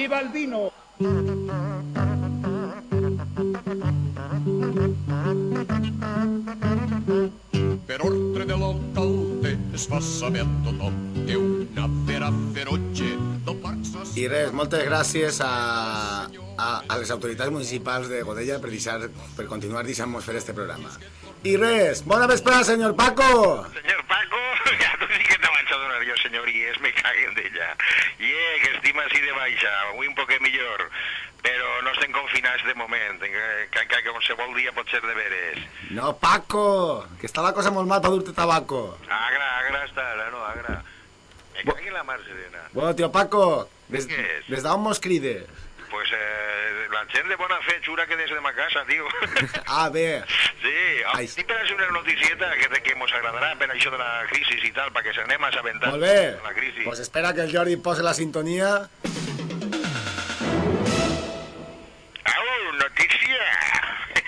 viva el vino. Per una. I res, moltes gràcies a, a, a les autoritats municipals de Godella per, deixar, per continuar deixant-nos fer este programa. I res, bona vesprada, senyor Paco! Senyor Paco, ja t'ho dic que te vaig a donar jo, senyories, me caguen eh, que estima així de baixa, avui un poquet millor, però no estem confinats de moment, que, que, que qualsevol dia pot ser de veres. No, Paco, que està la cosa molt per dur-te tabaco. Agra, agra està, no, agra. Me cagui la mar serena. Bueno, tio Paco, des, des d'on mos crides? Pues eh, la gent de bona fe xura que des de ma casa, tio. Ah, bé, Sí, Ai. estic per a fer una noticieta que, que mos agradarà per això de la crisi i tal, perquè se n'anem assabentant molt bé. la crisi. Pues espera que el Jordi posi la sintonia. Au, notícia!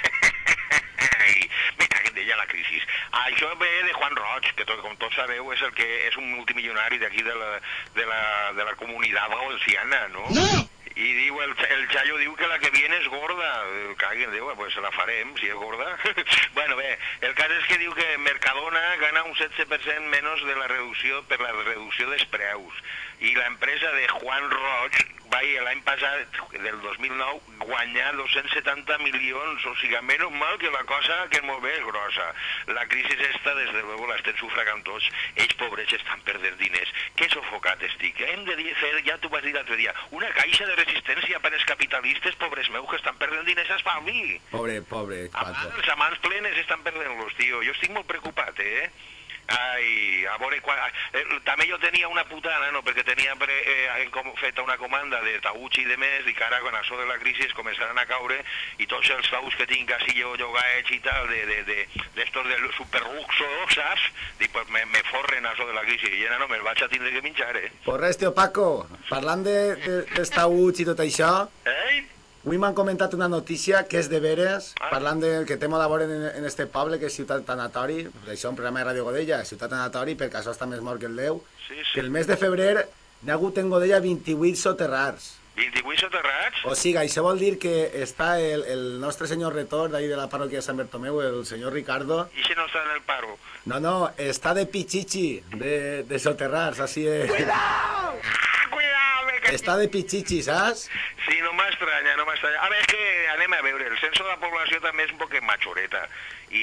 D'ella la crisi. Això ve de Juan Roig, que tot, com tots sabeu és el que és un multimilionari d'aquí de, la, de, la, de la comunitat valenciana, no? No! I diu, el, el Chayo diu que la que viene és gorda. Eh, Caguen, Déu, pues la farem, si és gorda. bueno, bé, el cas és que diu que Mercadona gana un 16% menys de la reducció per la reducció dels preus. I l'empresa de Juan Roig va l'any passat, del 2009, guanyar 270 milions, o sigui, menys mal que la cosa que ens ve és grossa. La crisi esta, des de luego, l'estem sufragant tots. Ells, pobrets, estan perdent diners. Que sofocat estic. Hem de dir, fer, ja t'ho vas dir l'altre dia, una caixa de resistència per als capitalistes, pobres meus, que estan perdent diners a estalvi. Pobre, pobre, A Paco. els amants plenes estan perdent-los, tio. Jo estic molt preocupat, eh? Ai, a veure, quan, eh, també jo tenia una putana, no?, perquè tenia pre, eh, com, feta una comanda de taüts i de més, i que ara, quan això de la crisi es començaran a caure, i tots els taüts que tinc així jo llogats i tal, de, de, de, d'estos del superluxo, saps? Dic, pues me, me forren això de la crisi, i ara no me'l vaig a tindre que menjar, eh? Pues res, tio Paco, parlant de, de, dels taüts i tot això, Eh? Avui m'han comentat una notícia que és de veres, Ah. parlant del que té molt a veure en, en este poble, que és Ciutat Tanatori, això un programa de Ràdio Godella, Ciutat Tanatori, perquè això està més mort que el Déu, Sí, que sí. el mes de febrer n'hi ha hagut en Godella 28 soterrars. 28 soterrats? O sigui, això vol dir que està el, el nostre senyor retor d'ahir de la parròquia de Sant Bertomeu, el senyor Ricardo, I si no està en el paro? no, no, està de pichichi, de, de soterrars, així és. Ah, caig- Està de pichichi, saps? Sí, no m'estranya, no m'estranya. A veure, és que anem a veure, el censo de la població també és un poc machoreta. I,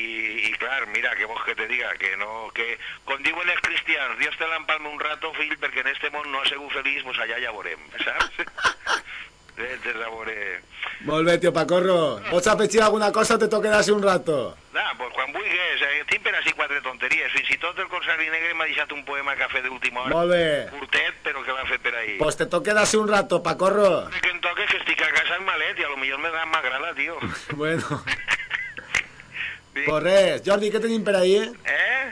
i clar, mira, que vols que te diga, que no, que, com diuen els cristians, Dios te l'empalme un rato, fill, perquè en este món no has sigut feliç, pues allà ja veurem, saps? Veure... Molt bé, tio Pacorro. Pots afegir alguna cosa o te toca quedar un rato? Ah, pues quan vulguis, eh, per així quatre tonteries. Fins i tot el Consagri Negre m'ha deixat un poema que ha fet d'última hora. Molt bé. Curtet, però que l'ha fet per ahí. Pues te toca quedar un rato, Pacorro. Que em toca que estic a casa en malet i a lo millor me da m'agrada, tio. Bueno, Sí. pues res. Jordi, què tenim per ahir? Eh?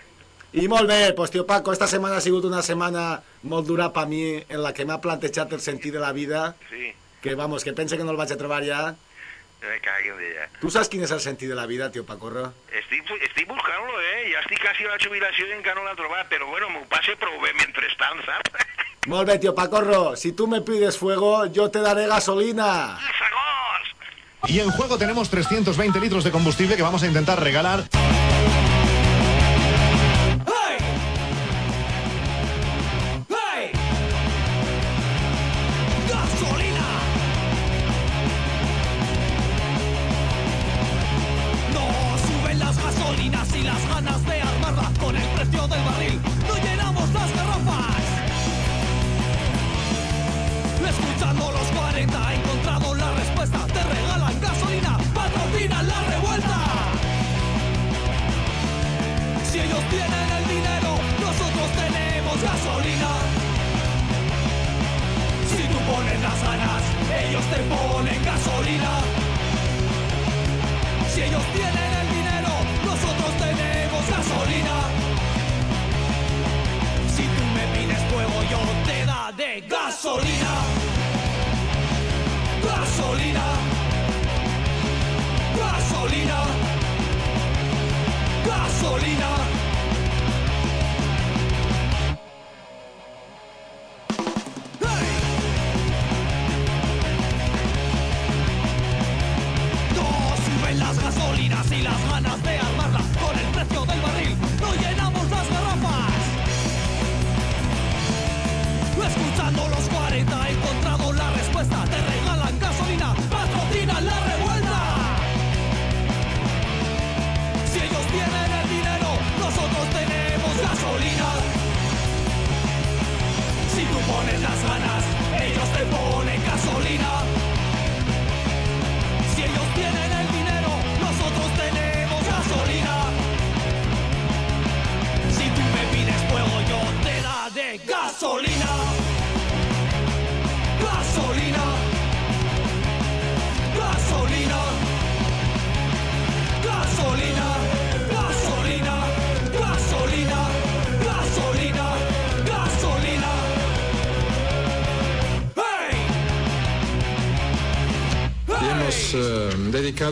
I molt bé, pues tio Paco, esta setmana ha sigut una setmana molt dura per mi, en la que m'ha plantejat el sentit de la vida, Sí. Que vamos, que pense que no el vaig a trobar ja. Me caguen. Tu saps quin és el sentit de la vida, tio Pacorro? Estic, estic buscant-lo, eh? Ja estic quasi a la jubilació i encara no l'he trobat, però bueno, m'ho passe prou bé mentrestant, saps? Molt bé, tio Pacorro, si tú me pides fuego, yo te daré gasolina. Segons! Y en juego tenemos 320 litros de combustible que vamos a intentar regalar.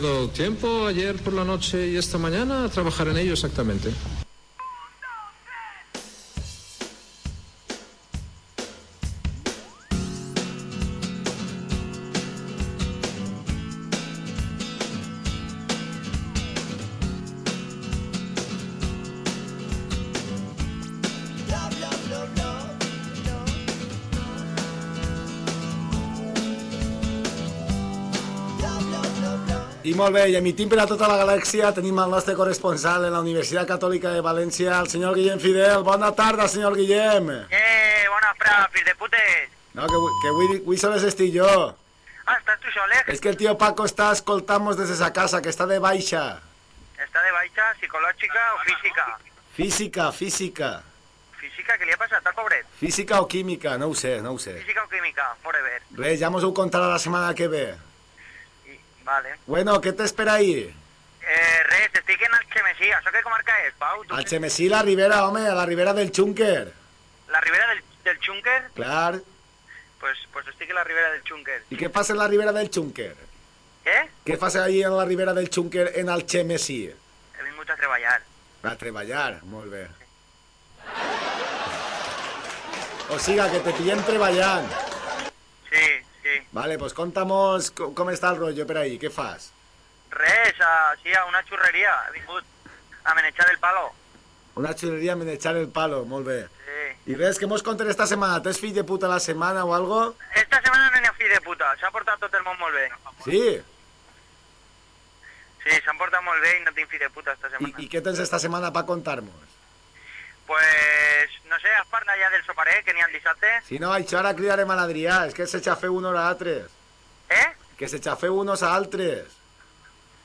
Dedicado tiempo ayer por la noche y esta mañana a trabajar en ello exactamente. I molt bé, i emitim per a tota la galàxia tenim el nostre corresponsal en la Universitat Catòlica de València, el senyor Guillem Fidel. Bona tarda, senyor Guillem. Eh, bona fra, fills de putes. No, que, que avui, avui sols estic jo. Ah, estàs tu sol, eh? És que el tio Paco està escoltant-nos des de sa casa, que està de baixa. Està de baixa psicològica o física? Física, física. Física, què li ha passat al pobret? Física o química, no ho sé, no ho sé. Física o química, forever. Res, ja mos ho contarà la setmana que ve. Vale. Bueno, ¿qué te espera ahí? Eh, Res, estoy aquí en Alchemesí. ¿Eso qué comarca es, Pau? Alchemesí, la ribera, hombre, la ribera del Chunker. ¿La ribera del, Chunker? Claro. Pues, pues estoy aquí en la ribera del Chunker. ¿Y qué pasa en la ribera del Chunker? ¿Qué? ¿Qué pasa ahí en la ribera del Chunker en Alchemesí? He venido a treballar. A treballar, molt bé. Sí. O siga, que te pillen treballant. Sí sí. Vale, pues contamos com està el rotllo per ahí, què fas? Res, a, sí, a una xurreria. He vingut a manejar el palo. Una xuleria a echar el palo, molt bé. Sí. I res, què mos conten esta setmana? Tens fill de puta la setmana o algo? Esta setmana no n'hi ha fill de puta. S'ha portat tot el món molt bé. Sí? Sí, s'han portat molt bé i no tinc fill de puta esta I, setmana. i què tens esta setmana per contar-nos? Pues, no sé, has parlat ja del soparé que n'hi ha el dissabte? Si no, això ara cridarem a l'Adrià, és que se xafeu unos a altres. Eh? Que se xafeu unos a altres.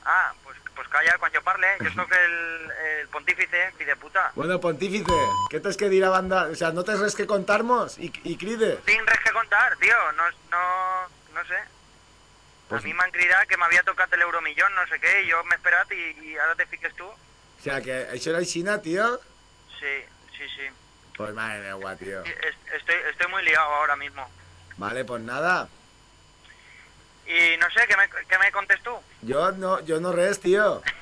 Ah, pues, pues calla quan jo parle. Jo sóc el, el pontífice, fill de puta. Bueno, pontífice, què tens que dir a banda? O sea, no tens res que contar-nos? I, i crides? Tinc res que contar, tio. No, no, no sé. A Pues- mi m'han cridat que m'havia tocat l'euromillón, no sé què, i jo m'he esperat i, i ara te fiques tu. O sea, que això era aixina, tío. Sí, sí, sí. Pues madre mía, tío. Es- Estoy, estoy muy liado ahora mismo. Vale, pues nada. Y no sé, ¿qué me, qué me contes tú? Yo no, yo no res, tío.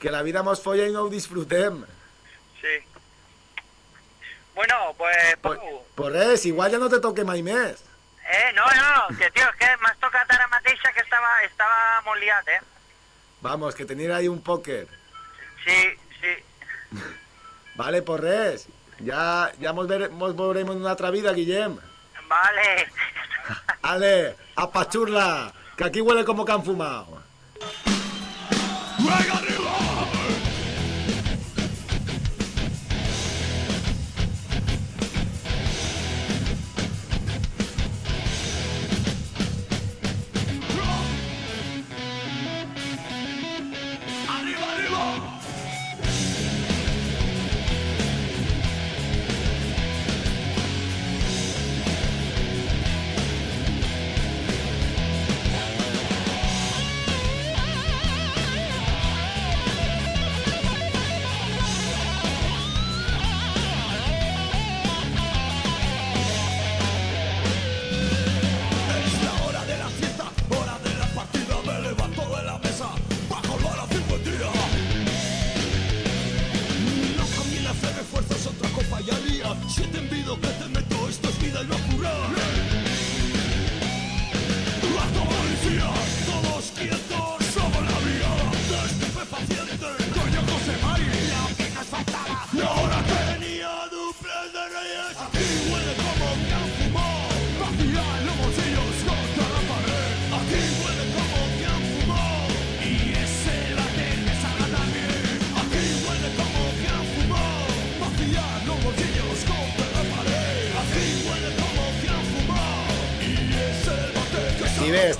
Que la vida mos folla i no disfrutem. Sí. Bueno, pues, Pues, Pau, pues res, igual ja no te toque mai més. Eh, no, no, que tío, es que m'has tocat ara mateixa que estava, estava molt liat, eh? Vamos, que tenir ahí un póker. Sí, sí. Vale, porres. Ya, ya nos, veremos, en una otra vida, Guillem. Vale. Ale, apachurla, que aquí huele como que han fumado.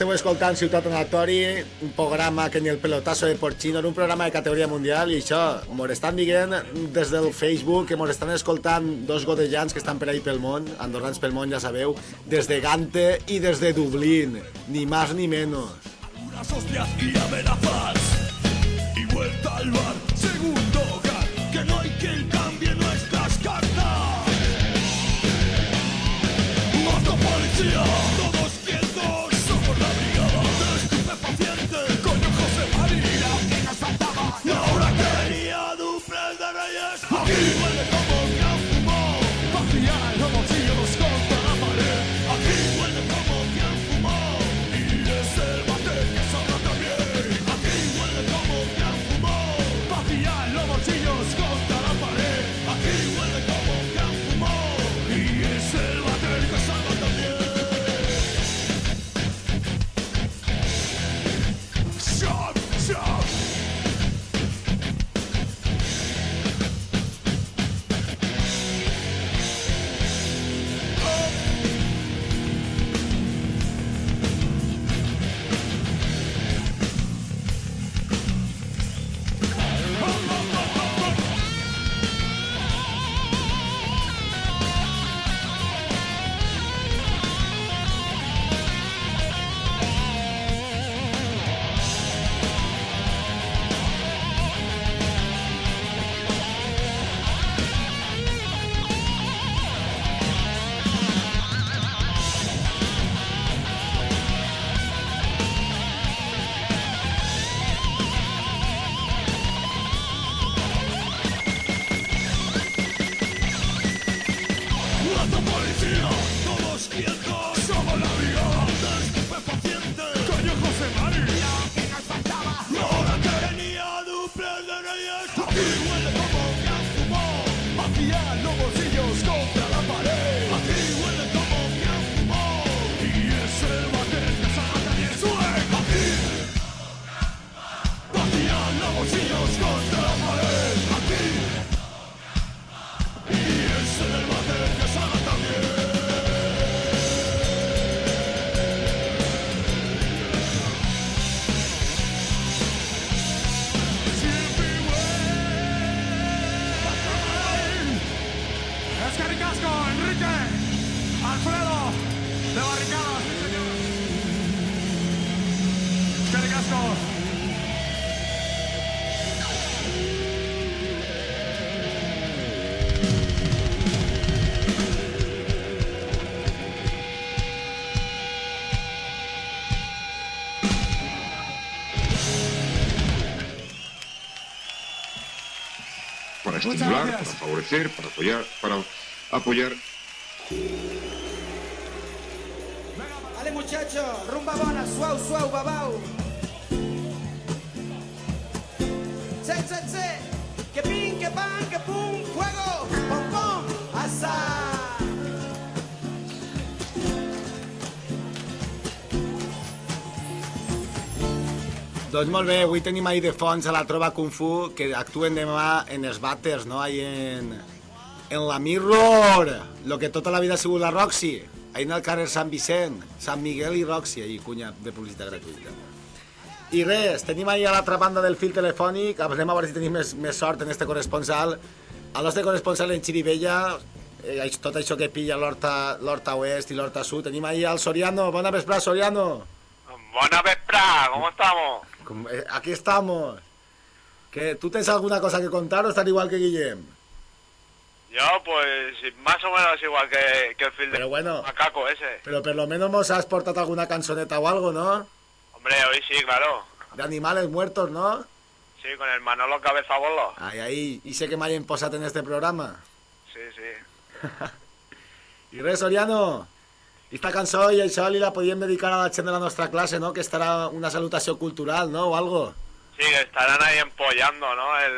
Esteu escoltant Ciutat Anatori, un programa que ni el pelotazo de Porcino, era un programa de categoria mundial i això, mos estan dient des del Facebook que mos estan escoltant dos godellans que estan per ahí pel món, andorrans pel món, ja sabeu, des de Gante i des de Dublín, ni más ni menos. Unas hostias y amenazas Y vuelta al bar, segundo hogar Que no hay quien cambie nuestras cartas Moto policía, you szkocką estimular, para favorecer, para apoyar, para apoyar. Vale muchachos, rumba bona, suau, suau, babau. Che, che, che, que pin, que pan, que pum, fuego, Doncs molt bé, avui tenim ahir de fons a la Trova Kung Fu que actuen demà en els vàters, no? Ahí en, en la Mirror, lo que tota la vida ha sigut la Roxy, ahí en el carrer Sant Vicent, Sant Miguel i Roxy, ahí, cunya de publicitat gratuïta. I res, tenim ahí a l'altra banda del fil telefònic, anem a veure si tenim més, més sort en este corresponsal. El nostre corresponsal en Xirivella, eh, tot això que pilla l'Horta Oest i l'Horta Sud, tenim ahí al Soriano, bona vesprada Soriano. Buena vesprada, ¿cómo estamos? Eh, Aquí estamos. ¿Que ¿Tú tienes alguna cosa que contar o estás igual que Guillem? Yo, pues, más o menos igual que, que el film Pero bueno, Macaco ese. pero por lo menos nos has portado alguna canzoneta o algo, ¿no? Hombre, hoy sí, claro. De animales muertos, ¿no? Sí, con el Manolo Cabeza Bolo. Ahí, ahí. Y sé que me hayan posado en este programa. Sí, sí. I res, Soriano, esta cançó i això li la podíem dedicar a la gent de la nostra classe, no? Que estarà una salutació cultural, no? O algo. Sí, que estarán ahí empollando, ¿no? El,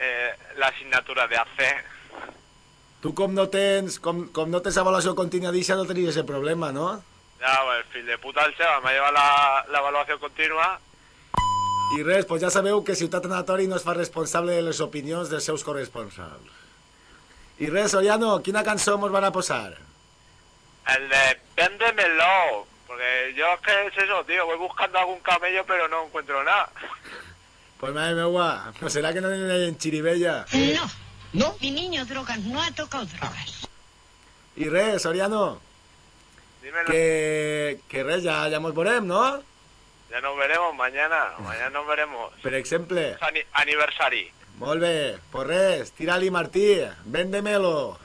eh, la asignatura de AC. Tu com no tens, com, com no tens avaluació contínua d'aixa no tenies ese problema, no? Ya, pues, el fil de puta el Seba me ha llevado la, continua. I res, doncs ja sabeu que Ciutat Anatori no es fa responsable de les opinions dels seus corresponsals. I res, Soriano, quina cançó mos van a posar? El de Véndemelo. Porque Porque yo es que es eso, tío, voy buscando algún camello pero no encuentro nada. Pues madre mía, ¿no será que no tienen ahí en Chiribella? No. ¿No? Mi niño drogas no ha tocado drogas. Y res, Soriano, Dímelo. que, que res, ya, ya mos veurem, no? Ya nos veremos mañana, mañana nos veremos. Per exemple. Ani- aniversari. Molt bé, pues res, tira-li Martí, véndemelo.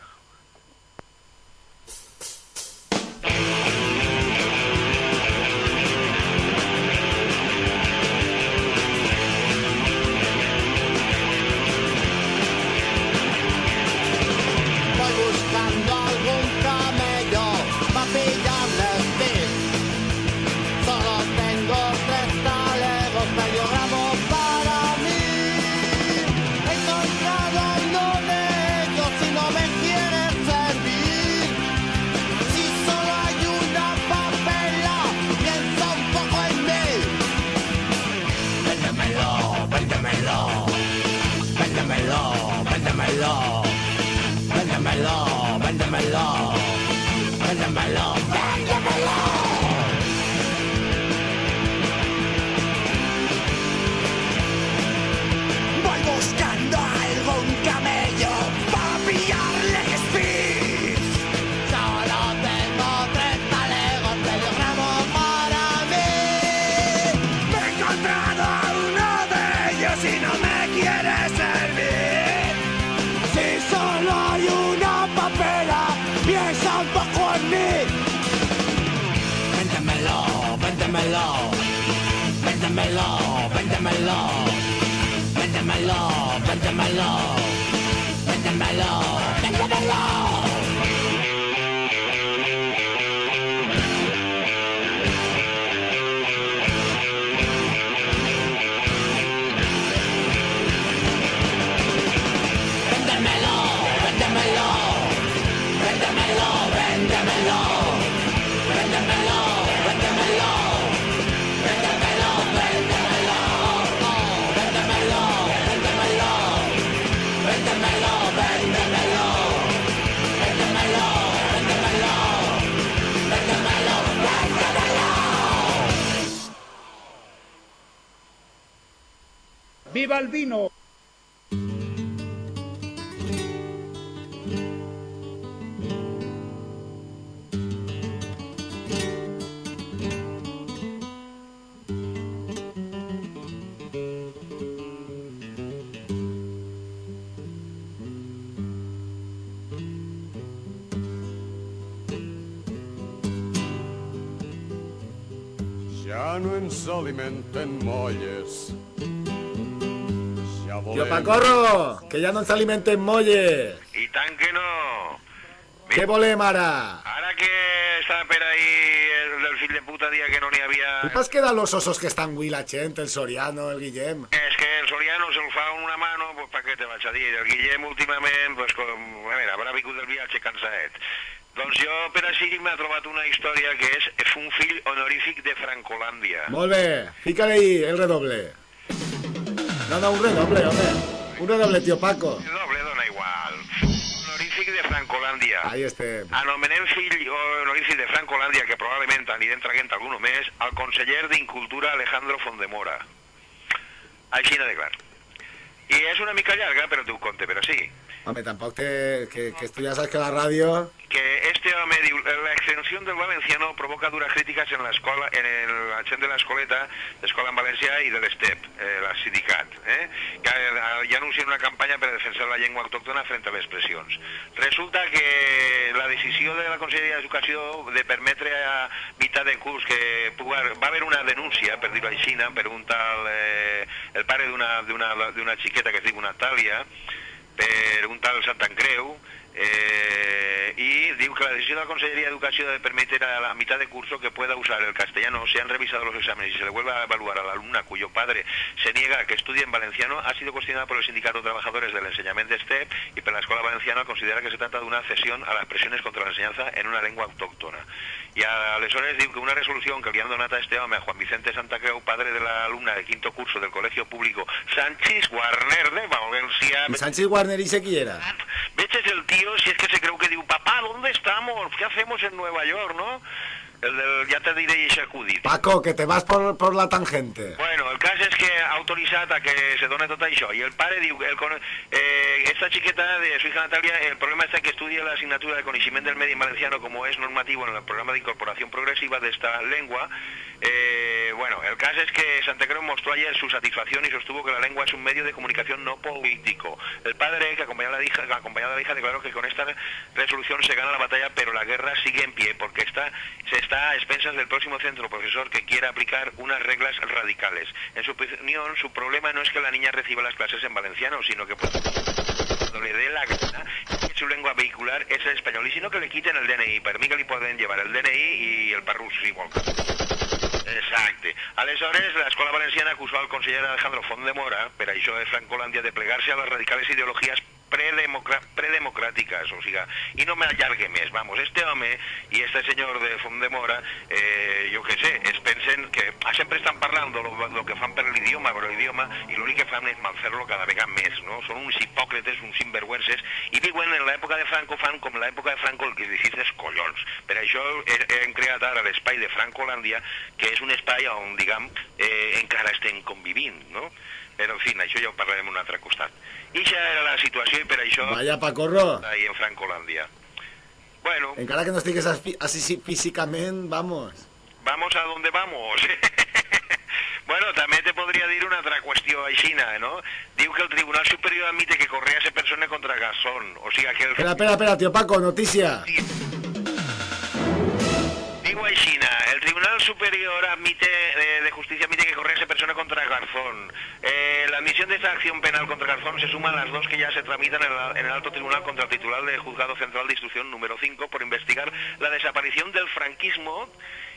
¡Viva el vino! Ja no ens alimenten molles. Que ya no ens alimenten molles. I tant que no. Què volem ara? Ara que està per ahí el del fill de puta dia que no n'hi havia... ¿Qué pas quedan los osos que están avui la gent, el Soriano, el Guillem? És que el Soriano se'l fa una mano, pues pa què te vaig a dir? El Guillem últimament, pues com... A veure, haurà vingut del viatge cansaet. Doncs jo per així m'ha trobat una història que és, és un fill honorífic de Francolàndia. Molt bé, ahí el redoble. No, no, un redoble, home. Un redoble, tío Paco. Doble dona igual. Honorífic de Francolàndia. Ahí estem. Anomenem fill honorífic de Francolàndia, que probablement anirem traient algun més, al conseller d'Incultura Alejandro Fondemora. Així de clar. I és una mica llarga, però t'ho conte, però sí. Home, tampoc te... Que, que esto ya sabes que la radio... que este home diu la extensión del valenciano provoca duras críticas en la escola en el, la gent de l'escoleta l'escola en València i de l'ESTEP eh, la sindicat eh, que eh, ja anuncien una campanya per defensar la llengua autòctona frente a les pressions resulta que la decisió de la Conselleria d'Educació de permetre a mitjà de curs que va haver una denúncia per dir-ho així per un tal eh, el pare d'una xiqueta que es diu Natàlia per un tal eh, y digo que la decisión de la Consejería de Educación de permitir a la mitad de curso que pueda usar el castellano, se han revisado los exámenes y se le vuelve a evaluar a la alumna cuyo padre se niega a que estudie en valenciano, ha sido cuestionada por el Sindicato de Trabajadores del Enseñamiento STEP y por la Escuela Valenciana considera que se trata de una cesión a las presiones contra la enseñanza en una lengua autóctona. Y a aleshores digo que una resolución que li han donat a este home, a Juan Vicente Santacreu, padre de la alumna de quinto curso del Colegio Público Sánchez Warner de Valencia, ¿Y Sánchez Warner y se quiera? Veches el tío si es que se creo que digo, papá, ¿dónde estamos? ¿Qué hacemos en Nueva York, no? El del, ja te diré i acudit. Paco, que te vas por, por la tangente. Bueno, el cas és que ha autoritzat a que se done tot això i el pare diu el, eh, esta chiqueta de su hija Natalia, el problema está que estudia la asignatura de conocimiento del medio valenciano como es normativo en el programa de incorporación progresiva de esta lengua. Eh, bueno, el caso es que Santa Cruz mostró ayer su satisfacción y sostuvo que la lengua es un medio de comunicación no político. El padre, que acompañaba a la hija, que hija declaró que con esta resolución se gana la batalla, pero la guerra sigue en pie porque se está a expensas del próximo centro profesor que quiera aplicar unas reglas radicales. En su opinión, su problema no es que la niña reciba las clases en valenciano, sino que cuando le dé la gana, su lengua vehicular es el español, y si no que le quiten el DNI. Per mi que li poden llevar el DNI i el parrus igual. Exacte. Aleshores, l'Escola Valenciana acusó al conseller Alejandro Font de Mora, per això de Francolàndia, de plegar-se a les radicales ideologies predemocràtiques, o sigui, i no me allargue més, vamos, este home i este senyor de Font de Mora, eh, jo què sé, es pensen que sempre estan parlant lo, lo que fan per l'idioma, però l'idioma, i l'únic que fan és malfer-lo cada vegada més, no? Són uns hipòcretes, uns sinvergüences, i viuen en l'època de Franco, fan com l'època de Franco el que dicis dels collons. Per això he, hem creat ara l'espai de Francolàndia, que és un espai on, diguem, eh, encara estem convivint, no? Però, en fi, això ja ho parlarem un altre costat. I això era la situació i per això... Vaya, Pacorro. Ahí en Francolàndia. Bueno, Encara que no estigues así, físicamente, vamos. vamos a donde vamos. bueno, també te podria dir una altra qüestió aixina, no? Diu que el Tribunal Superior admite que Correa se persone contra Gasón. O sigui que el... Espera, espera, espera, tío Paco, aixina, el Tribunal Superior admite, eh, de Justicia admite que Correa se persona contra Garzón. Eh, la admisión de esta acción penal contra Garzón se suma a las dos que ya se tramitan en el alto tribunal contra el titular del Juzgado Central de Instrucción número 5 por investigar la desaparición del franquismo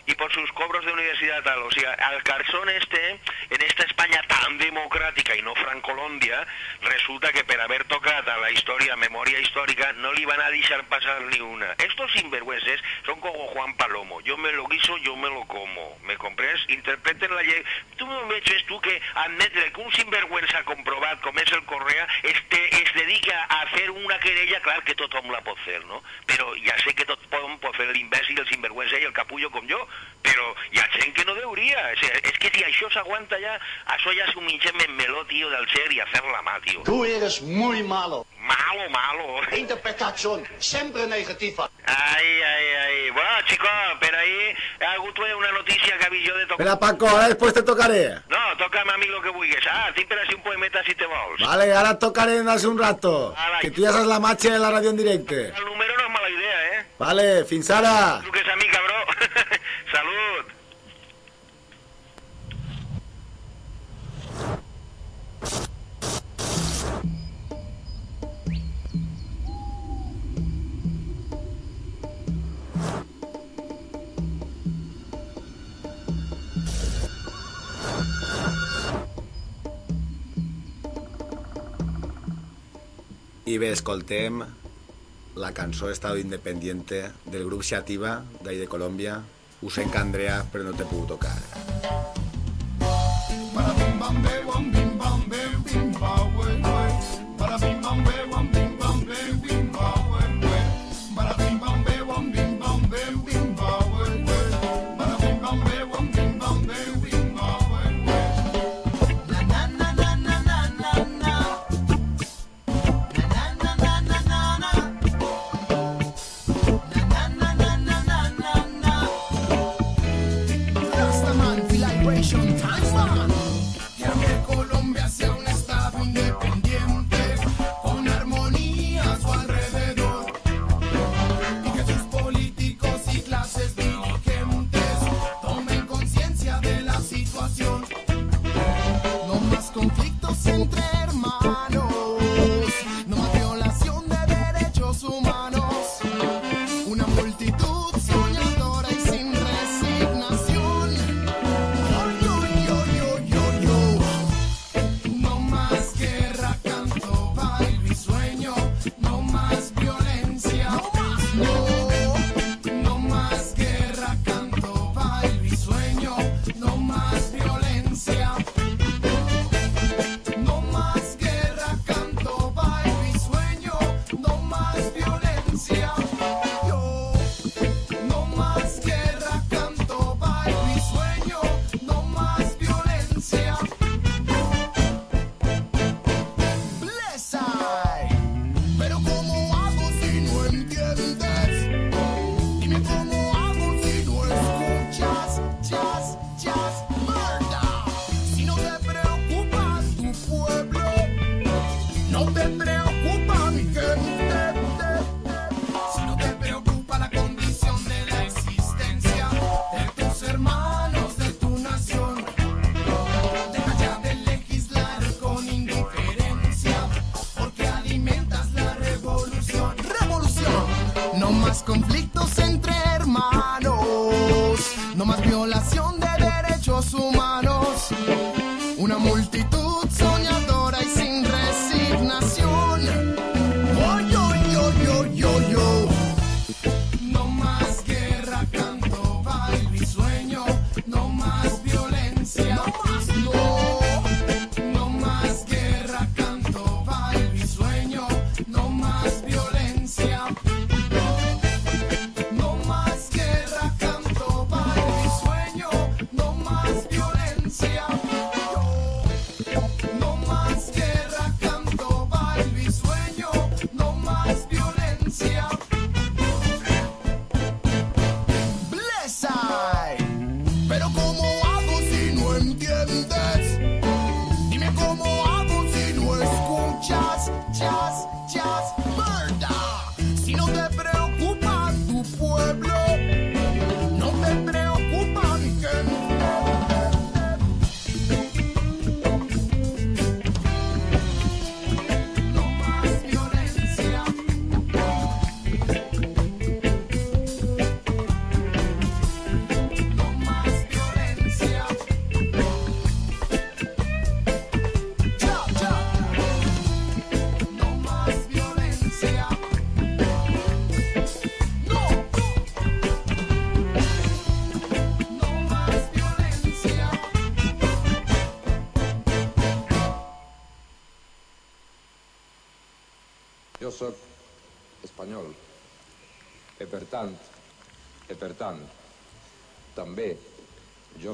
y por sus cobros de universidad tal. O sea, al Garzón este, en esta España tan democràtica i no Francolòndia, resulta que per haver tocat a la història, memòria històrica, no li van a deixar passar ni una. Estos sinvergüences son como Juan Palomo. Yo me lo guiso, yo me lo como. ¿Me compres? Interpreten la llei. Tu no veig tu que admetre que un sinvergüenza comprovat com és el Correa este, es dedica a fer una querella, clar que tothom la pot no? Però ja sé que tothom pot fer l'imbècil, el sinvergüenza i el capullo com jo, ha gent que no deuria. O sea, és que si això s'aguanta ja, això ja s'ho mingem en meló, tio, del cel i a fer la mà, tio. Tú eres muy malo. Malo, malo. Interpretación, siempre negativa. Ai, ai, ai. Bueno, chico, per ahí ha hagut una notícia que ha vist jo de tocar... Espera, Paco, ahora después te tocaré. No, toca'm a mi lo que vulguis. Ah, així un poemeta si te vols. Vale, ahora tocaré en hace un rato. Vale. Que tú ya sabes la marcha de la radio en directo. El número no és mala idea, eh? Vale, fins ara. Truques a mi, cabró. Salut. I bé, escoltem la cançó Estado Independiente del grup Xativa, d'ahí de Colòmbia usen candreas pero no te puedo tocar.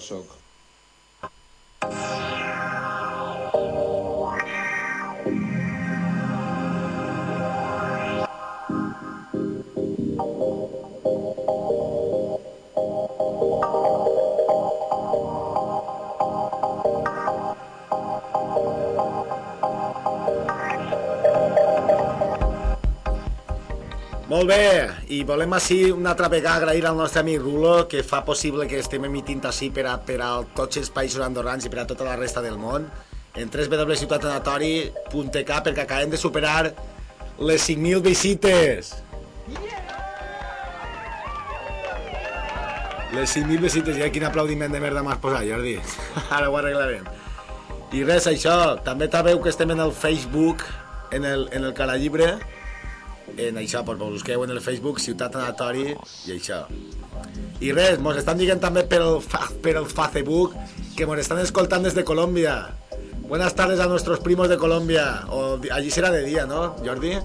Sóc. Molt bé, i volem així una altra vegada agrair al nostre amic Rulo que fa possible que estem emitint així per a, per a tots els països andorrans i per a tota la resta del món en www.ciutatanatori.k perquè acabem de superar les 5.000 visites. Les 5.000 visites, i quin aplaudiment de merda m'has posat, Jordi. Ara ho arreglarem. I res, això, també sabeu que estem en el Facebook, en el, en el Carallibre, en això, pues, busqueu en el Facebook Ciutat Anatori i això. I res, mos estan dient també per el, fa, per el Facebook que mos estan escoltant des de Colòmbia. Buenas tardes a nuestros primos de Colombia. O allí será de día, ¿no, Jordi?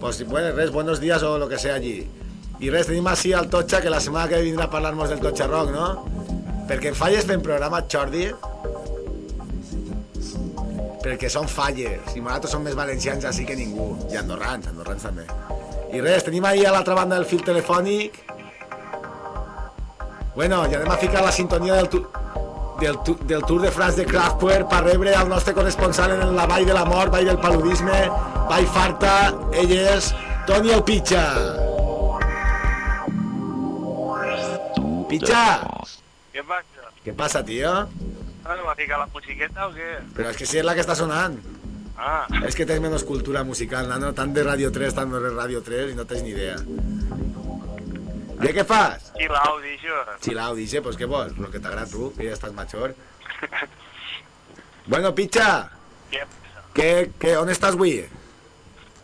Pues bueno, res, buenos días o lo que sea allí. I res, tenim així al Totxa que la setmana que vindrà a parlar-nos del Totxa Rock, no? Perquè falles fem programa, Jordi, perquè són falles i nosaltres som més valencians així que ningú. I andorrans, andorrans també. I res, tenim ahí a l'altra banda del fil telefònic. Bueno, i anem a ficar la sintonia del, tu, del, tu, del Tour de France de Kraftwerk per rebre el nostre corresponsal en la Vall de la Mort, Vall del Paludisme Vall Farta, ell és Toni el Pitxa Pitxa, Què passa? què passa, tio? Ah, ¿Va ficar la musiqueta o qué? Però és que si és la que està sonant Ah, Es que tens menos cultura musical, nano. Tant de Radio 3, tant de Radio 3 i no tens ni idea. I què fas? això. Chill out, dice, pues què vols? Lo que t'agrada tu, que ja estàs major. Bueno, pitxa, Què? que, que, on estàs avui?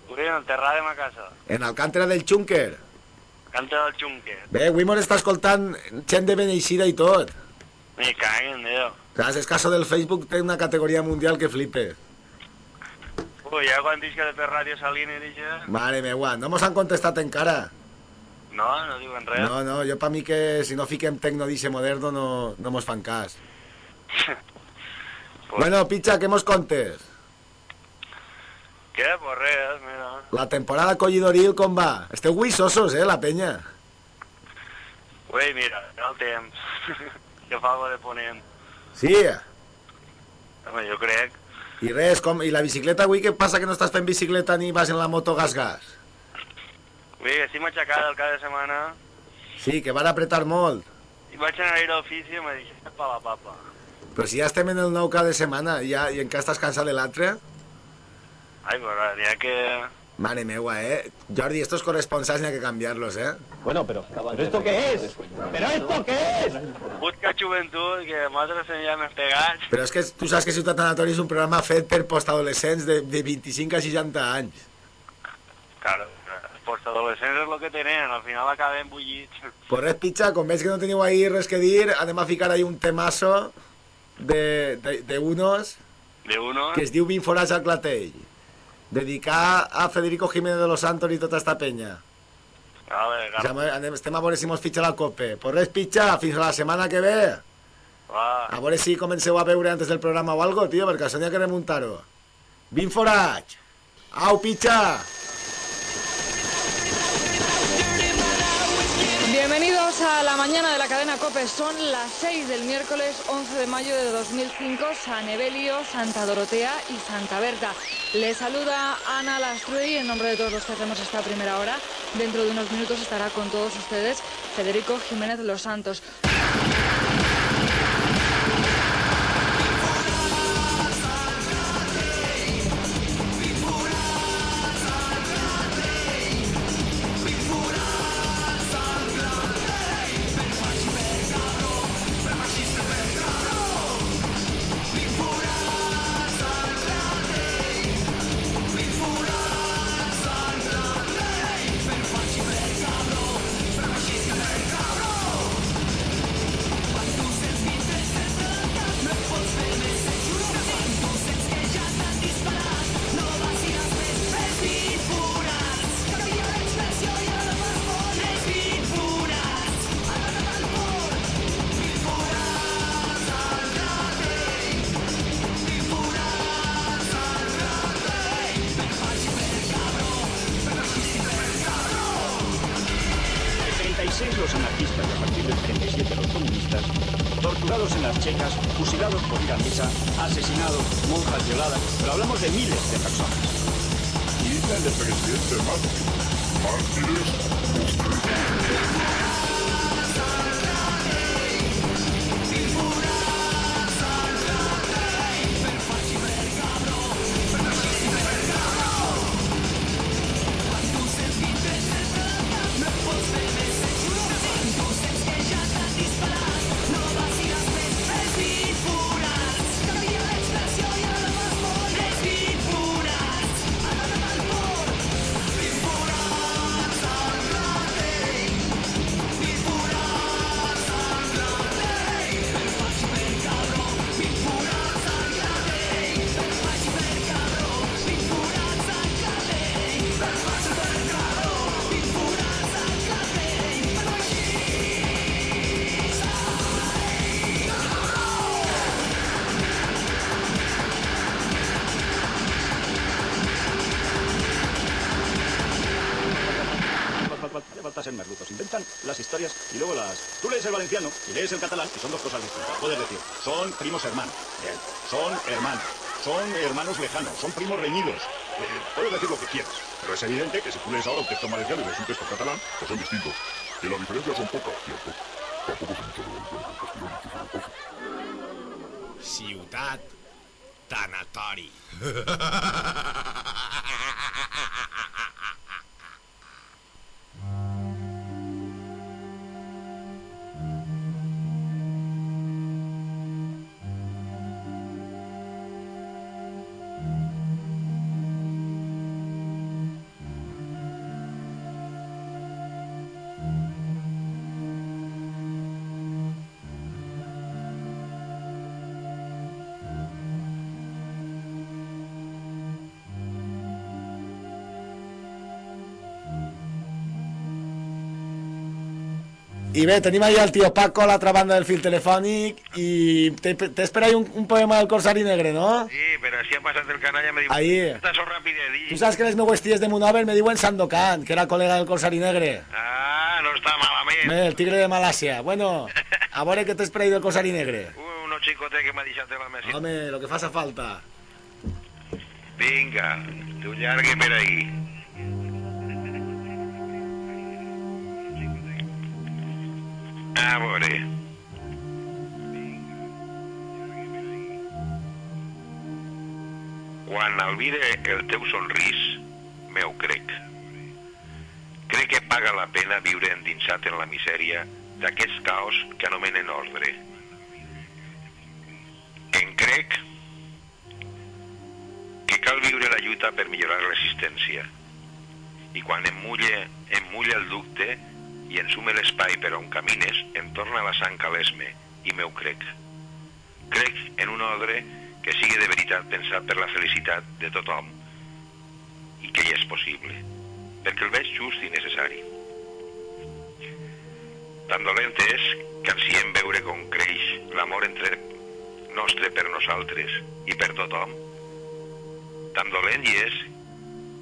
Avui en el terrat de ma casa. En Alcántara del Xúnquer. Canta del xunque. Bé, avui mos està escoltant gent de Beneixida i tot. Me caguen, Déu. Saps, és caso del Facebook té una categoria mundial que flipe. Ui, ja quan dius que de fer ràdio Salines i això... Mare meua, no mos han contestat encara. No, no diuen res. No, no, jo pa mi que si no fiquem tecno dice moderno no, no mos fan cas. Bueno, pitxa, què mos contes? Què? Pues res, mira. La temporada collidoril com va? Esteu guissosos, eh, la penya? Ui, mira, el temps. que fa de ponent. Sí, Home, jo crec. I res, com, i la bicicleta avui què passa que no estàs fent bicicleta ni vas en la moto gas-gas? Bé, estic matxacat el cap de setmana Sí, que van apretar molt. i vaig anar a ir a l'ofici i m'ha dit pa la papa. Però si ja estem en el nou cap de setmana ja, i encara estàs cansat de l'altre, Ai, però n'hi ha que... mare meua, eh? Jordi, estos corresponsals n'hi ha que canviarlos, eh? Bueno, pero, ¿pero esto qué es? ¿Pero esto qué es? Busca joventut, que nosaltres ja més pegats. Però és que tu saps que Ciutat Anatori és un programa fet per postadolescents de, de 25 a 60 anys. Claro, postadolescents és el que tenen, al final acabem bullits. Pues res, pitxa, com veig que no teniu ahí res que dir, anem a ficar ahí un temazo de, de, de unos De uno... que es diu 20 forats al clatell. Dedicar a Federico Jiménez de los Santos i tota esta penya. A veure, Ja anem, estem a veure si mos fitxa la cope. Pues res, pitxa, fins a la setmana que ve. va. A veure si comenceu a veure antes del programa o algo, tio, perquè això n'hi ha que remuntar-ho. 20 forats. Au, pitxa! Bienvenidos a la mañana de la cadena COPE. Son las 6 del miércoles 11 de mayo de 2005, San Evelio, Santa Dorotea y Santa Berta. Les saluda Ana Lastrui en nombre de todos los que hacemos esta primera hora. Dentro de unos minutos estará con todos ustedes Federico Jiménez Los Santos. Las historias y luego las... Tú lees el valenciano y lees el catalán y son dos cosas distintas. Puedes decir, son primos hermanos. Bien. Son hermanos. Son hermanos lejanos. Son primos reñidos. Eh, puedes decir lo que quieras. Pero es evidente que si tú lees ahora un texto valenciano y lees un texto catalán, pues son distintos. Que las diferencias son pocas, ¿cierto? Tampoco son muchas de las diferencias I bé, tenim allà el tio Paco a l'altra banda del fil telefònic i té, té espera ahí un, un poema del Corsari Negre, no? Sí, pero así ha pasado el canalla me dijo, Ahí. esta son rápido de Tu saps que les meues ties de Monover me diuen Sandokan, que era col·lega del Corsari Negre. Ah, no está malamente. Bé, el tigre de Malàsia. Bueno, a veure què t'has ahí del Corsari Negre. Unos chicotes que me ha dicho la mesita. Home, lo que faça falta. Vinga, tu llargue per ahí. A veure. Quan albire el teu somrís, meu crec. Crec que paga la pena viure endinsat en la misèria d'aquests caos que anomenen ordre. En crec que cal viure la lluita per millorar la resistència. I quan emmulle, emmulle el ducte i ensume l'espai per on camines, em torna la sang a l'esme i meu crec. Crec en un ordre que sigui de veritat pensat per la felicitat de tothom i que hi és possible, perquè el veig just i necessari. Tan dolent és que ansiem veure com creix l'amor entre nostre per nosaltres i per tothom. Tan dolent hi és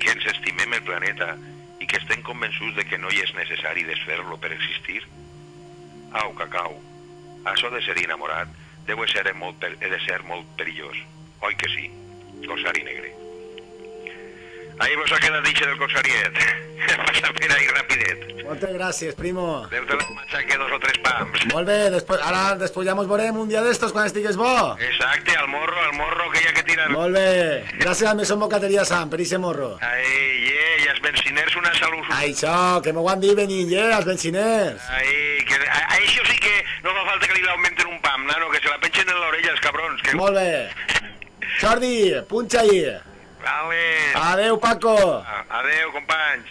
que ens estimem el planeta i que estem convençuts de que no hi és necessari desfer-lo per existir? Au, cacau, això de ser enamorat deu ser molt, per, de ser molt perillós. Oi que sí? Corsari negre. Ahí vos ha quedat dicho del corsariet. Passa per ahí rapidet. Moltes gràcies, primo. Deu-te la matxaque dos o tres pams. Molt bé, després, ara després ja mos veurem un dia d'estos quan estigues bo. Exacte, al morro, al morro que hi ha que tirar. Molt bé. Gràcies a Mesón Bocateria Sant per ixe morro. Ai, yeah, i els benciners una salut. Això, que m'ho han dit venint, yeah, els benciners. Ai, que, a, a això sí que no fa falta que li l'augmenten un pam, nano, que se la pengen en l'orella els cabrons. Que... Molt bé. Jordi, punxa ahí. Vale. Adeu, Paco. Adeu, companys.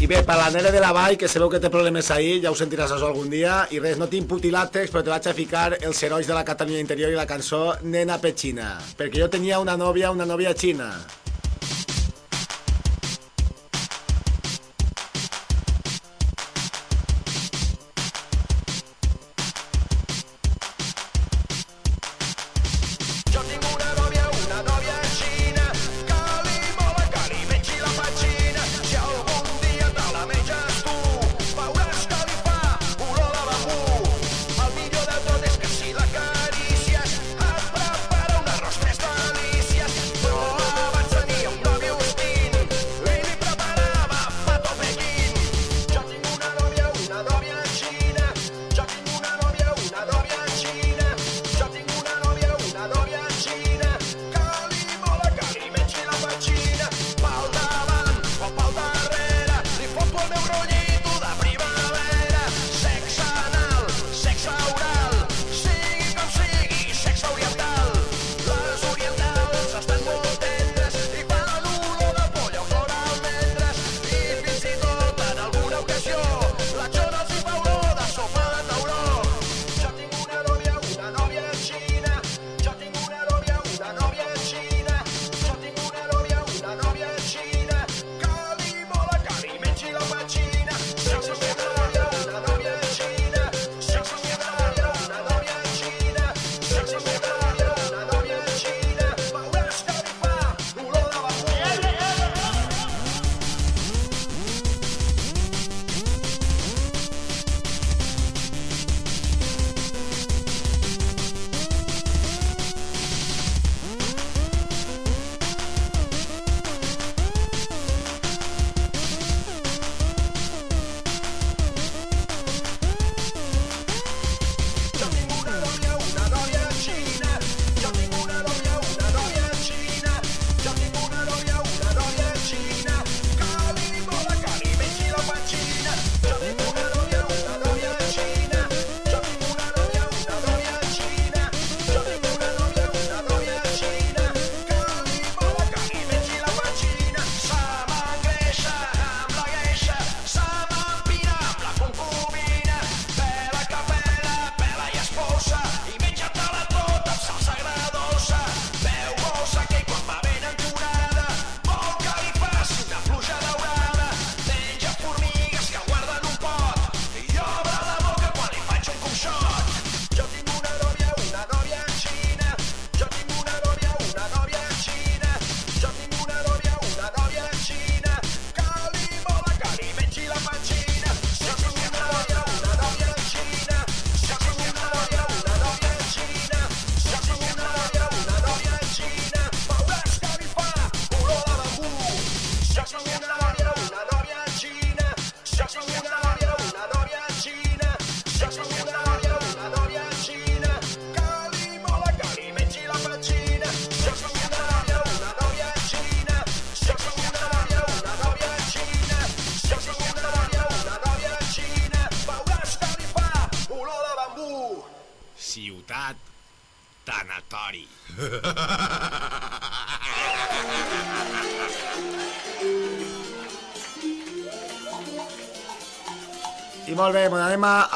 I bé, per la Nere de la Vall, que sabeu que té problemes ahir, ja ho sentiràs això algun dia, i res, no t'imputi làtex, però te vaig a ficar els herois de la Catalunya Interior i la cançó Nena Pechina, perquè jo tenia una nòvia, una nòvia xina.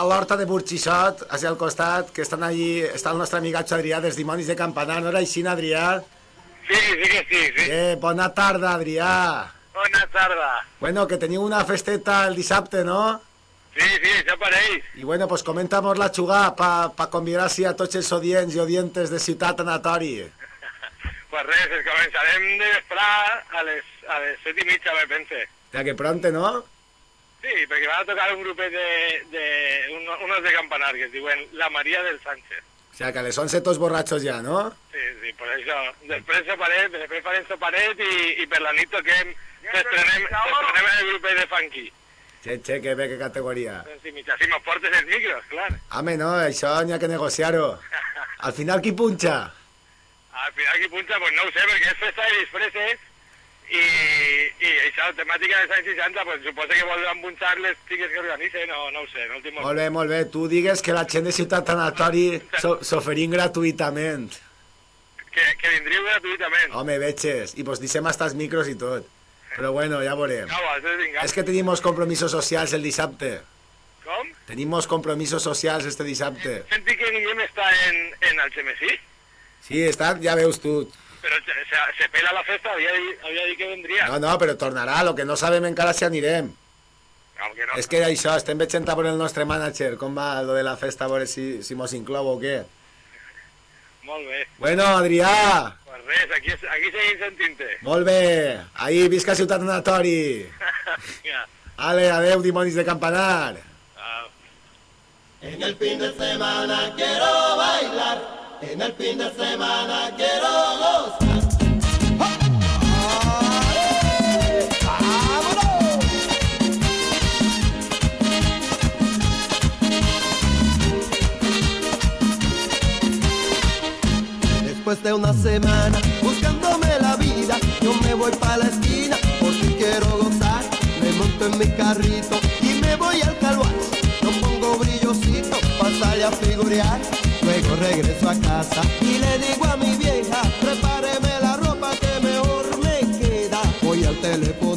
A, a l'horta de Burxissot, hacia al costat, que estan allí, està el nostre amigatxo Adrià dels Dimonis de Campanar, no era així, Adrià? Sí, sí que sí, sí. Eh, bona tarda, Adrià. Bona tarda. Bueno, que teniu una festeta el dissabte, no? Sí, sí, ja pareix. I bueno, pues comentamos la xugà pa, pa convidar així a tots els odients i odientes de Ciutat Anatori. Pues res, es començarem de vesprà a les, a les set i mitja, me pense. Ja que pronte, no? Sí, perquè va a tocar un grupet de, de uno- unos de Campanar que es diuen La Maria del Sánchez. O sea, que a les 11 tots borratxos ja, no? Sí, sí, per això. Després soparet, després farem soparet i, i per la nit toquem, s'estrenem s'estrenem el grupet de funky. Che, che, que bé, que categoria. Sí, mitja, si mos portes els micros, clar. Home, no, això n'hi ha que negociar-ho. Al final, qui punxa? Al final qui punxa, pues no ho sé, perquè és festa de disfresses i, i això, temàtica dels anys 60, pues suposa que voldran punxar les xiques que organitzen, no, no ho sé, no el molt... Molt bé, molt bé. Tu digues que la gent de Ciutat Anatori so- s'oferim gratuïtament. Que, que vindríeu gratuïtament. Home, veches. I pues deixem hasta els micros i tot. Però bueno, ja veurem. No, vingar. És que tenim els compromisos socials el dissabte. Com? Tenim els compromisos socials este dissabte. Senti que Guillem està en, en Algemesí, Sí, està, ja veus tu. Però se, se, pela la dit, havia dit que vendria. No, no, però tornarà. Lo que no sabem encara si anirem. Aunque no. És que això, estem veient veure el nostre manager, com va lo de la festa, a veure si, si mos inclou o què. Molt bé. Bueno, Adrià, Pues res, aquí, aquí seguim sentint-te. molt bé. Ahí, visca Ciutat Anatori. Ja. Ale, adeu, dimonis de campanar. En el fin de semana quiero bailar, en el fin de semana quiero gozar. Después de una semana buscándome la vida, yo me voy para la esquina porque quiero gozar. Me monto en mi carrito y me voy al calvario. No pongo brillosito para salir a figurear. Regreso a casa y le digo a mi vieja, prepáreme la ropa que mejor me queda. Voy al telefonito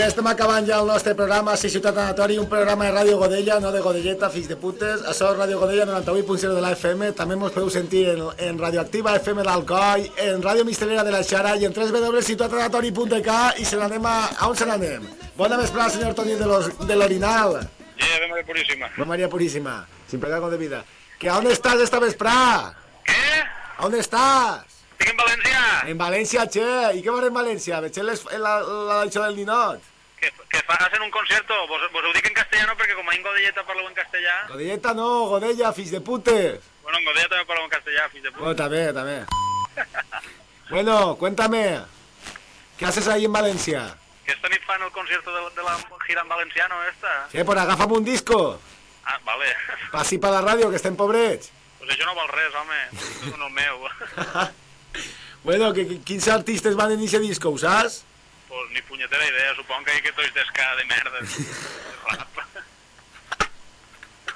bé, estem acabant ja el nostre programa Sí Ciutat Anatori, un programa de Ràdio Godella, no de Godelleta, fills de putes. Això és Ràdio Godella 98.0 de la FM. També ens podeu sentir en, en Radioactiva FM d'Alcoi, en Ràdio Misterera de la Xara i en www.ciutatanatori.k i se n'anem a... A on se n'anem? Bona vesprada, senyor Toni de los- de l'Orinal. Yeah, Ave Maria Puríssima. Bon María Purísima, sin pegar con de vida. ¿Que dónde estás esta vesprada? ¿Qué? ¿A dónde estás? Estic en València. En València, che. ¿Y qué vas en València? ¿Veig les- la, la, la del ninot? Que, que facin un concierto. Vos, vos ho dic en castellano perquè com en Godelleta parleu en castellà... Godelleta no, Godella, fills de putes. Bueno, en Godella també parleu en castellà, fill de puta. Bueno, también, también. Bueno, cuéntame. ¿Qué haces ahí en Valencia? Que esta nit fan el concierto de, de la gira en valenciano, esta. Sí, pues agafa'm un disco. Ah, vale. Passi per la ràdio, que estem pobrets. Pues això no val res, home. És meu. Bueno, que, que, quins artistes van en ese disco, ho saps? Pues ni punyetera idea, supongo que hay que tots d'esca de merda. Rap.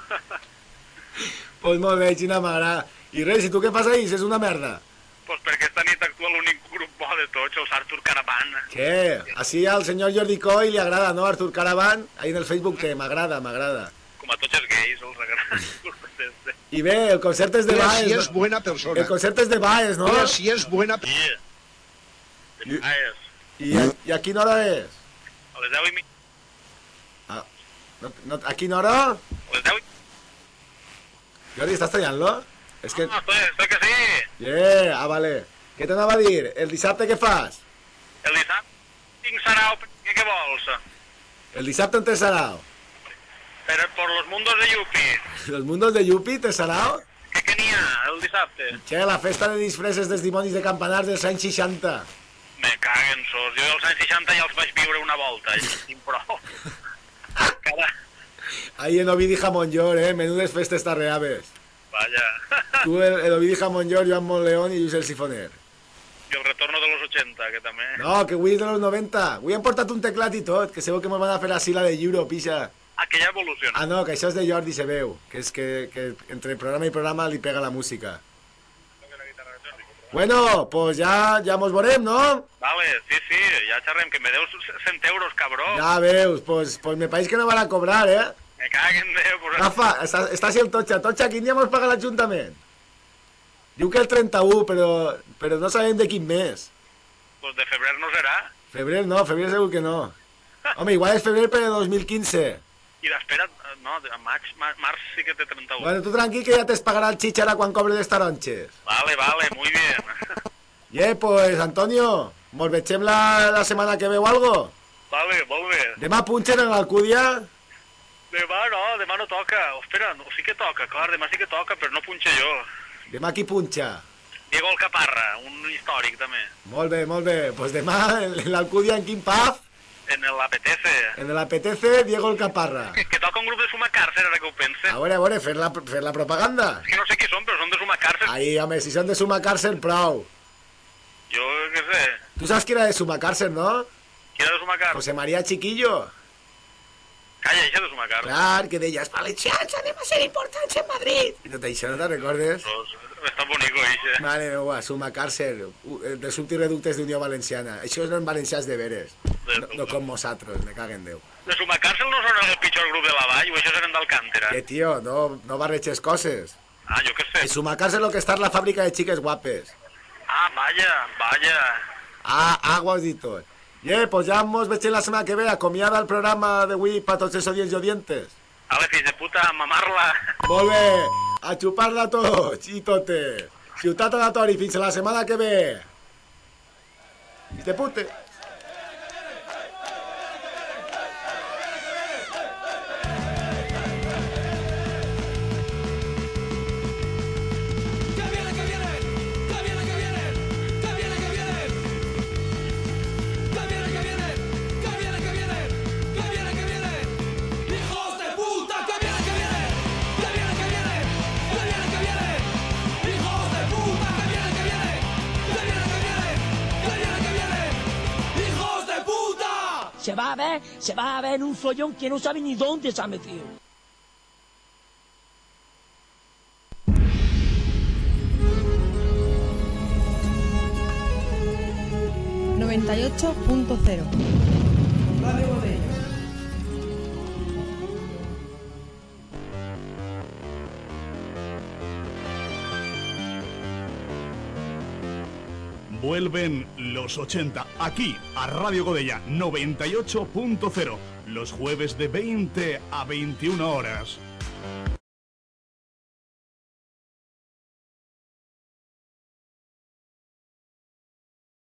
Pues molt bé, Xina m'agrada. I res, i tu què fas ahí? Si és una merda. pues perquè esta nit actua l'únic grup bo de tots, els Artur Caravan. Què? Així al senyor Jordi Coy li agrada, no, Artur Caravan? Ahí en el Facebook, que m'agrada, m'agrada. Com a tots els gais, els agrada. I bé, el concert és de Baez. si no? és buena persona. El concert és de Baez, no? Mira si és buena Yeah. De Baez. I, a, I a quina hora és? A les 10 i mitja. Ah, no, no, a quina hora? A les 10 i Jordi, estàs tallant-lo? És que... No, estoy, estoy que sí. Yeah, ah, vale. Què t'anava a dir? El dissabte què fas? El dissabte tinc sarau, què, què vols? El dissabte en té sarau. Pero por los mundos de Yupi. Los mundos de Yupi té sarau? Què, què n'hi ha el dissabte? Che, la festa de disfresses dels dimonis de campanars dels anys 60. Me caguen sos. Jo dels anys 60 ja els vaig viure una volta, ja en tinc prou. Cada... Ahí en Ovidi Jamón York, eh? Menudes festes tarreaves. Vaja. Tu, el, el Ovidi Jamón York, Joan Monleón i Lluís el Sifoner. I el retorno de los 80, que també... No, que avui és de los 90. Avui hem portat un teclat i tot, que sabeu que mos van a fer la de Euro, pixa. Ah, que ja evoluciona. Ah, no, que això és de Jordi se veu, que és que, que entre programa i programa li pega la música. Bueno, pues ya, ya mos veurem, no? Vale, sí, sí, ja xerrem, que me deus 100 euros, cabró. Ja veus, pues, pues me pareix que no van a cobrar, eh? Me caguen Déu, pues... Rafa, està, està així el Totxa. Totxa, quin dia mos paga l'Ajuntament? Diu que el 31, però, però no sabem de quin mes. Pues de febrer no serà. Febrer no, febrer segur que no. Home, igual és febrer per 2015. I d'espera, no, a maig, ma- març sí que té 31. Bueno, tu tranquil que ja te pagarà el xitxara quan cobre les taronxes. Vale, vale, muy bien. Yeah, pues, Antonio, mos vegem la, la setmana que veu algo? Vale, molt bé. Demà punxen en l'Alcúdia? Demà no, demà no toca. Oh, espera, no, sí que toca, clar, demà sí que toca, però no punxa jo. Demà qui punxa? Diego Alcaparra, un històric també. Molt bé, molt bé. Pues demà l'Alcúdia en quin pub? En l'APTC. En el apetece Diego el Caparra. Que, que toca un grup de Sumacàrcer, ara que ho pense. A veure, a veure, fer la, fer la propaganda. És que no sé qui són, però són de Sumacàrcer. Ahí, home, si són de Sumacàrcer, prou. Jo què sé. Tu saps qui era de Sumacàrcer, no? Qui era de Sumacàrcer? José María Chiquillo. Calla, això de Sumacàrcer. Clar, que deia, els valencians anem a ser importants en Madrid. Tot això no te'n recordes? Pues, està bonico, això. Mare meva, Sumacàrcer, u- eh, dels subtireductes d'Unió Valenciana. Això són valencians de veres. No, no com nosaltres, me caguen Déu. De Sumacàrcer no són el pitjor grup de la vall, o això eren d'Alcántera. Que, tio, no, no barreges coses. Ah, jo què sé. En Sumacàrcer lo que està és la fàbrica de xiques guapes. Ah, vaya, vaya. Ah, aguas i tot. Yeah, pues ja mos veig la setmana que ve. Acomiada el programa d'avui per tots els odients i odientes. Ale, fills de puta, a mamar-la. Molt bé, a xupar-la tots i totes. Ciutat Anatori, fins la setmana que ve. De pute. se va a ver un follón que no sabe ni dónde se ha metido. ...98.0... Vuelven los 80 aquí a Radio Godella 98.0 los jueves de 20 a 21 horas.